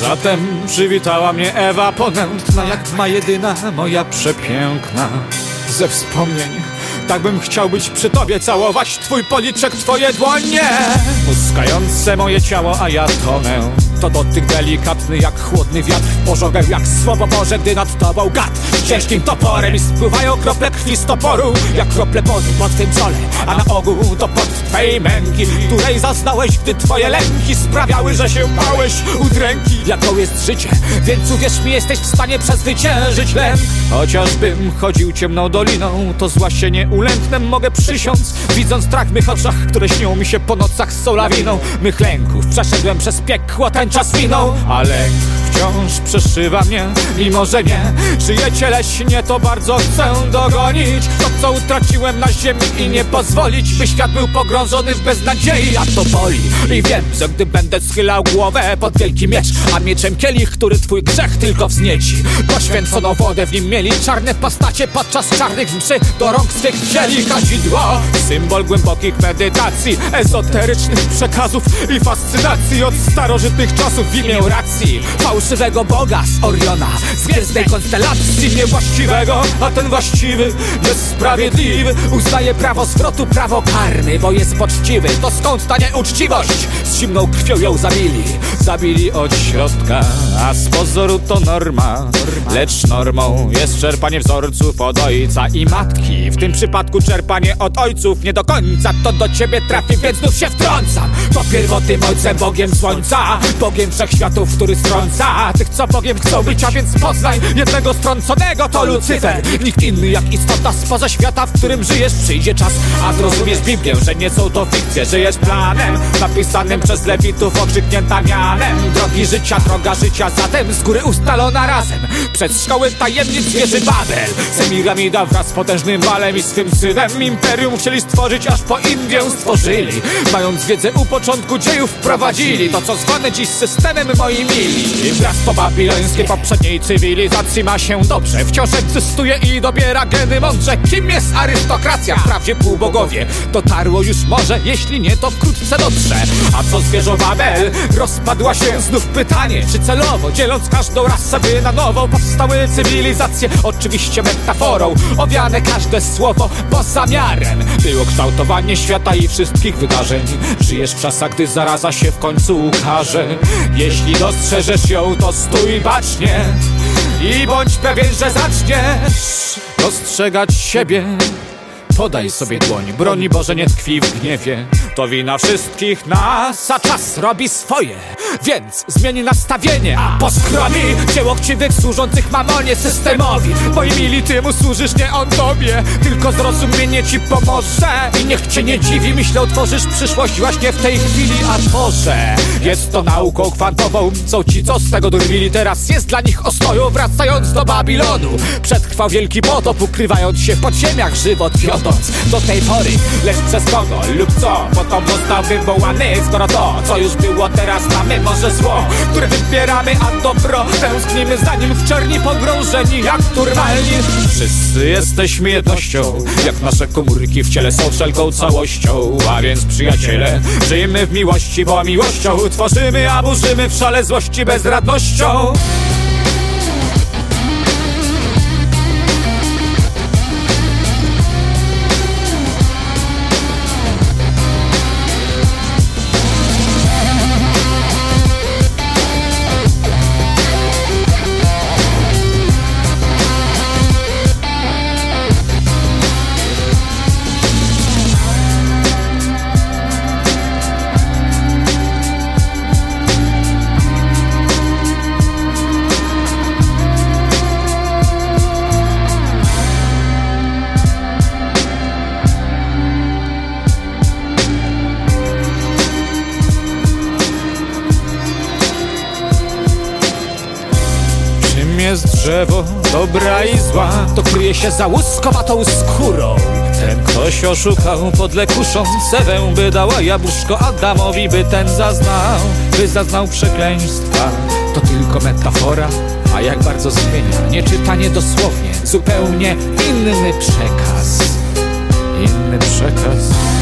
Zatem przywitała mnie Ewa ponętna Jak ma jedyna moja przepiękna. Ze wspomnień tak bym chciał być przy tobie, całować twój policzek, twoje dłonie. Muskające moje ciało, a ja tonę To dotyk delikatny jak chłodny wiatr. Pożogę Jak słowo Boże, gdy nad tobą gad. Ciężkim toporem i spływają krople krwi z toporu. Jak krople potu po twym czole A na ogół to pod twej męki Której zaznałeś, gdy twoje lęki Sprawiały, że się bałeś udręki. Jaką jest życie, więc uwierz mi, jesteś w stanie przezwyciężyć lęk. Chociażbym chodził ciemną doliną To zła się nie ulęknę, mogę przysiąc Widząc strach w mych oczach, które śnią mi się po nocach z lawiną Mych lęków przeszedłem przez piekło, ten czas minął A lęk wciąż przeszywa mnie Mimo, że nie. Żyję cieleśnie, to bardzo chcę dogonić To, co utraciłem na ziemi i nie pozwolić By świat był pogrążony w beznadziei, a to boli I wiem, że gdy będę schylał głowę pod wielki miecz A mieczem kielich, który twój grzech tylko wznieci. Poświęconą wodę w nim mieli czarne postacie Podczas czarnych mszy do rąk swych wzięli kadzidło. Symbol głębokich medytacji Ezoterycznych przekazów i fascynacji Od starożytnych czasów w imię racji Fałszywego Boga z Oriona Z gwiezdnej konstelacji niewłaściwego A ten właściwy jest sprawiedliwy Uznaje prawo zwrotu, prawo karmy Bo jest poczciwy, to skąd ta nieuczciwość? Z zimną krwią ją zabili. Zabili od środka, a z pozoru to norma. Lecz normą jest czerpanie wzorców od ojca i matki. W tym przypadku czerpanie od ojców nie do końca. To do ciebie trafi, więc znów się wtrącam. To pierwotnym ojcem, Bogiem słońca. Bogiem wszechświatów, który strąca Tych, co Bogiem chcą być, a więc poznaj Jednego strąconego to Lucyfer. Nikt inny jak istota spoza świata, w którym żyjesz Przyjdzie czas, a zrozumiesz Biblię Że nie są to fikcje, żyjesz planem Napisanym przez lewitów, okrzyknięta mianem. Drogi życia, droga życia Zatem z góry ustalona razem. Przez szkoły tajemnic wieży Babel. Semiramida wraz z potężnym walem i swym synem. Imperium chcieli stworzyć, aż po Indię stworzyli. Mając wiedzę u początku dziejów wprowadzili To co zwane dziś systemem moi mili Bractwo babilońskie poprzedniej cywilizacji ma się dobrze. Wciąż egzystuje i dobiera geny mądrze. Kim jest arystokracja? Wprawdzie półbogowie. Dotarło już może, jeśli nie to wkrótce dotrze. A co zwierzą Babel? Rozpadła się znów pytanie. Czy celowo, dzieląc każdą rasę by na nowo Powstały cywilizacje, oczywiście metaforą. Owiane każde słowo poza miarem. Było kształtowanie świata i wszystkich wydarzeń. Żyjesz w czasach, gdy zaraza się w końcu ukaże. Jeśli dostrzeżesz ją, to stój bacznie I bądź pewien, że zaczniesz Dostrzegać siebie Podaj sobie dłoń, broń Boże nie tkwi w gniewie. To wina wszystkich nas, a czas robi swoje. Więc zmieni nastawienie, a poskromi Dzieło chciwych służących mamonie systemowi. Moi mili, ty mu służysz, nie on tobie. Tylko zrozumienie ci pomoże. I niech cię nie dziwi, myślę, tworzysz przyszłość właśnie w tej chwili A to, że jest to nauką kwantową Są ci, co z tego drwili, teraz jest dla nich ostoją Wracając do Babilonu. Przetrwał wielki potop, ukrywając się w podziemiach Żywot wiodąc do tej pory Lecz przez kogo lub co? Potem został wywołany Skoro to, co już było, teraz mamy Może zło, które wybieramy A dobro tęsknimy za nim W czerni pogrążeni jak turmalni. Wszyscy jesteśmy jednością Jak nasze komórki w ciele są wszelką całością. A więc przyjaciele Żyjmy w miłości, bo miłością Tworzymy, a burzymy w szale złości bezradnością drzewo, dobra i zła To kryje się za łuskowatą skórą. Ten ktoś oszukał podle kusząc Sewę by dała jabłuszko Adamowi by ten zaznał By zaznał przekleństwa. To tylko metafora A jak bardzo zmienia Nieczytanie dosłownie Zupełnie inny przekaz. Inny przekaz